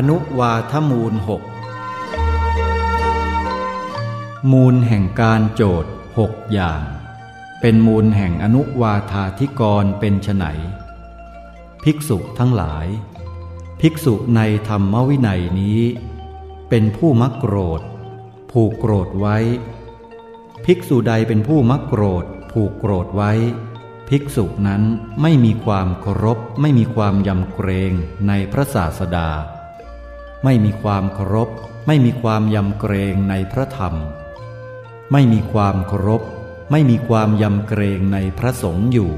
อนุวาทมูลหกมูลแห่งการโจทย์หกอย่าง เป็นมูลแห่งอนุวาธาธิกรเป็นไนภิกษุทั้งหลาย ภิกษุในธรรมวินัยนี้ เป็นผู้มักโกรธ ผูกโกรธไว้ ภิกษุใดเป็นผู้มักโกรธ ผูกโกรธไว้ ภิกษุนั้นไม่มีความเคารพไม่มีความยำเกรงในพระศาสดา ไม่มีความเคารพ ไม่มีความยำเกรงในพระธรรม ไม่มีความเคารพ ไม่มีความยำเกรงในพระสงฆ์อยู่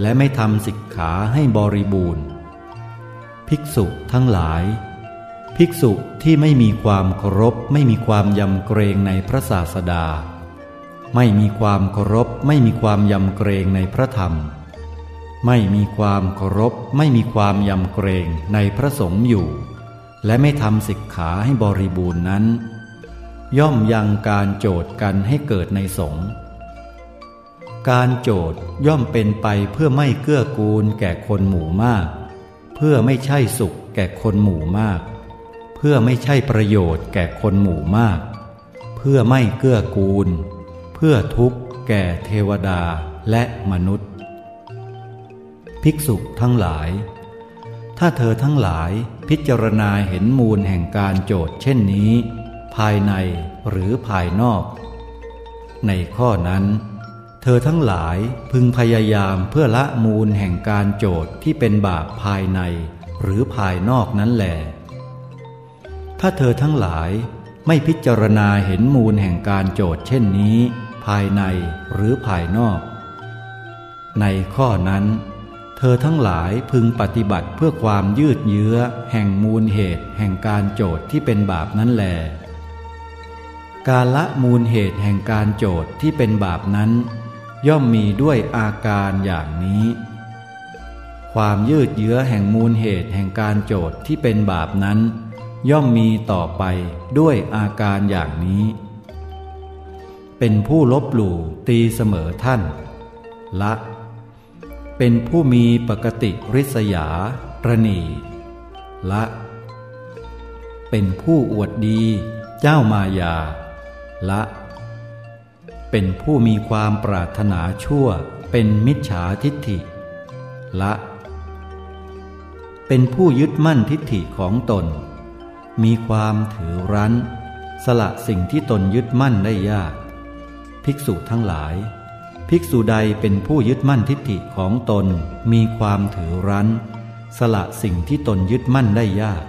และไม่ทำสิกขาให้บริบูรณ์ ภิกษุทั้งหลาย ภิกษุที่ไม่มีความเคารพ ไม่มีความยำเกรงในพระศาสดา ไม่มีความเคารพ ไม่มีความยำเกรงในพระธรรม ไม่มีความเคารพ ไม่มีความยำเกรงในพระสงฆ์อยู่ และไม่ทำสิกขาให้บริบูรณ์นั้น ย่อมยังการโจทย์กันให้เกิดในสงฆ์การโจทย์ย่อมเป็นไปเพื่อไม่เกื้อกูลแก่คนหมู่มาก เพื่อไม่ใช่สุขแก่คนหมู่มาก เพื่อไม่ใช่ประโยชน์แก่คนหมู่มาก เพื่อไม่เกื้อกูล เพื่อทุกข์แก่เทวดาและมนุษย์ ภิกษุทั้งหลาย ถ้าเธอทั้งหลายพิจารณาเห็นมูลแห่งการโจทย์เช่นนี้ ภายในหรือภายนอก ในข้อนั้น เธอทั้งหลายพึงพยายามเพื่อละมูลแห่งการโจทย์ที่เป็นบาปภายในหรือภายนอกนั้นแหลถ้าเธอทั้งหลายไม่พิจารณาเห็นมูลแห่งการโจทย์เช่นนี้ ภายในหรือภายนอก ในข้อนั้น เธอทั้งหลายพึงปฏิบัติเพื่อความยืดเยื้อ แห่งมูลเหตุ แห่งการโจทย์ที่เป็นบาปนั้นแหลการละมูลเหตุแห่งการโจทย์ที่เป็นบาปนั้น ย่อมมีด้วยอาการอย่างนี้ ความยืดเยื้อแห่งมูลเหตุแห่งการโจทย์ที่เป็นบาปนั้น ย่อมมีต่อไปด้วยอาการอย่างนี้ เป็นผู้ลบหลู่ตีเสมอท่าน ละ เป็นผู้มีปกติริษยาประนีละ เป็นผู้อวดดีเจ้ามายา ละ เป็นผู้มีความปรารถนาชั่วเป็นมิจฉาทิฏฐิ ละ เป็นผู้ยึดมั่นทิฏฐิของตน มีความถือรั้น สละสิ่งที่ตนยึดมั่นได้ยาก ภิกษุทั้งหลาย ภิกษุใดเป็นผู้ยึดมั่นทิฏฐิของตนมีความถือรั้น สละสิ่งที่ตนยึดมั่นได้ยาก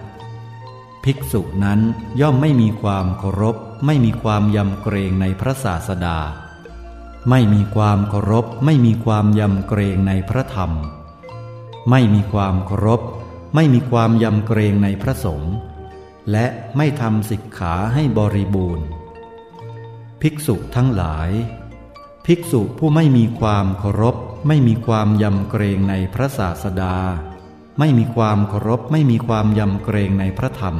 ภิกษุนั้นย่อมไม่มีความเคารพ ไม่มีความยำเกรงในพระศาสดา ไม่มีความเคารพ ไม่มีความยำเกรงในพระธรรม ไม่มีความเคารพ ไม่มีความยำเกรงในพระสงฆ์และไม่ทำสิกขาให้บริบูรณ์ ภิกษุทั้งหลาย ภิกษุผู้ไม่มีความเคารพ ไม่มีความยำเกรงในพระศาสดา ไม่มีความเคารพ ไม่มีความยำเกรงในพระธรรม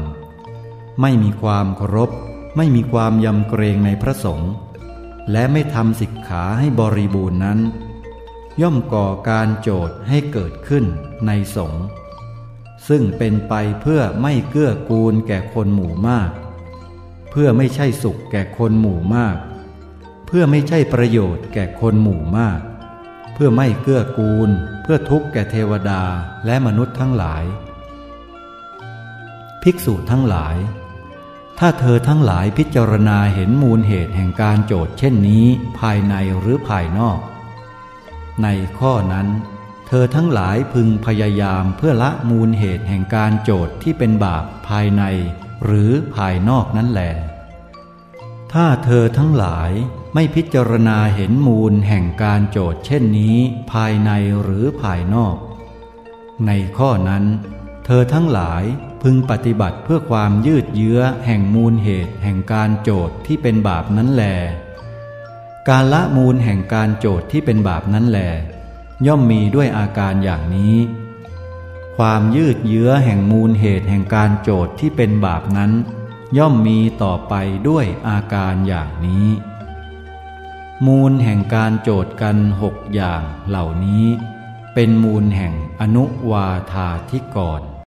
ไม่มีความเคารพ ไม่มีความยำเกรงในพระสงฆ์และไม่ทำสิกขาให้บริบูรณ์นั้น ย่อมก่อการโจทย์ให้เกิดขึ้นในสงฆ์ซึ่งเป็นไปเพื่อไม่เกื้อกูลแก่คนหมู่มาก เพื่อไม่ใช่สุขแก่คนหมู่มาก พื่อไม่ใช่ประโยชน์แก่คนหมู่มาก เพื่อไม่เกื้อกูล เพื่อทุกข์แก่เทวดาและมนุษย์ทั้งหลาย ภิกษุทั้งหลาย ถ้าเธอทั้งหลายพิจารณาเห็นมูลเหตุแห่งการโจทย์เช่นนี้ภายในหรือภายนอก ในข้อนั้น เธอทั้งหลายพึงพยายามเพื่อละมูลเหตุแห่งการโจทย์ที่เป็นบาปภายในหรือภายนอกนั้นแหละ ถ้าเธอทั้งหลายไม่พิจารณาเห็นมูลแห่งการโจทย์เช่นนี้ภายในหรือภายนอก ในข้อนั้น เธอทั้งหลายพึงปฏิบัติเพื่อความยืดเยื้อแห่งมูลเหตุแห่งการโจทย์ที่เป็นบาปนั้นแล การละมูลแห่งการโจทย์ที่เป็นบาปนั้นแล ย่อมมีด้วยอาการอย่างนี้ ความยืดเยื้อแห่งมูลเหตุแห่งการโจทย์ที่เป็นบาปนั้น ย่อมมีต่อไปด้วยอาการอย่างนี้ มูลแห่งการโจทย์กันหกอย่างเหล่านี้ เป็นมูลแห่งอนุวาธาธิกร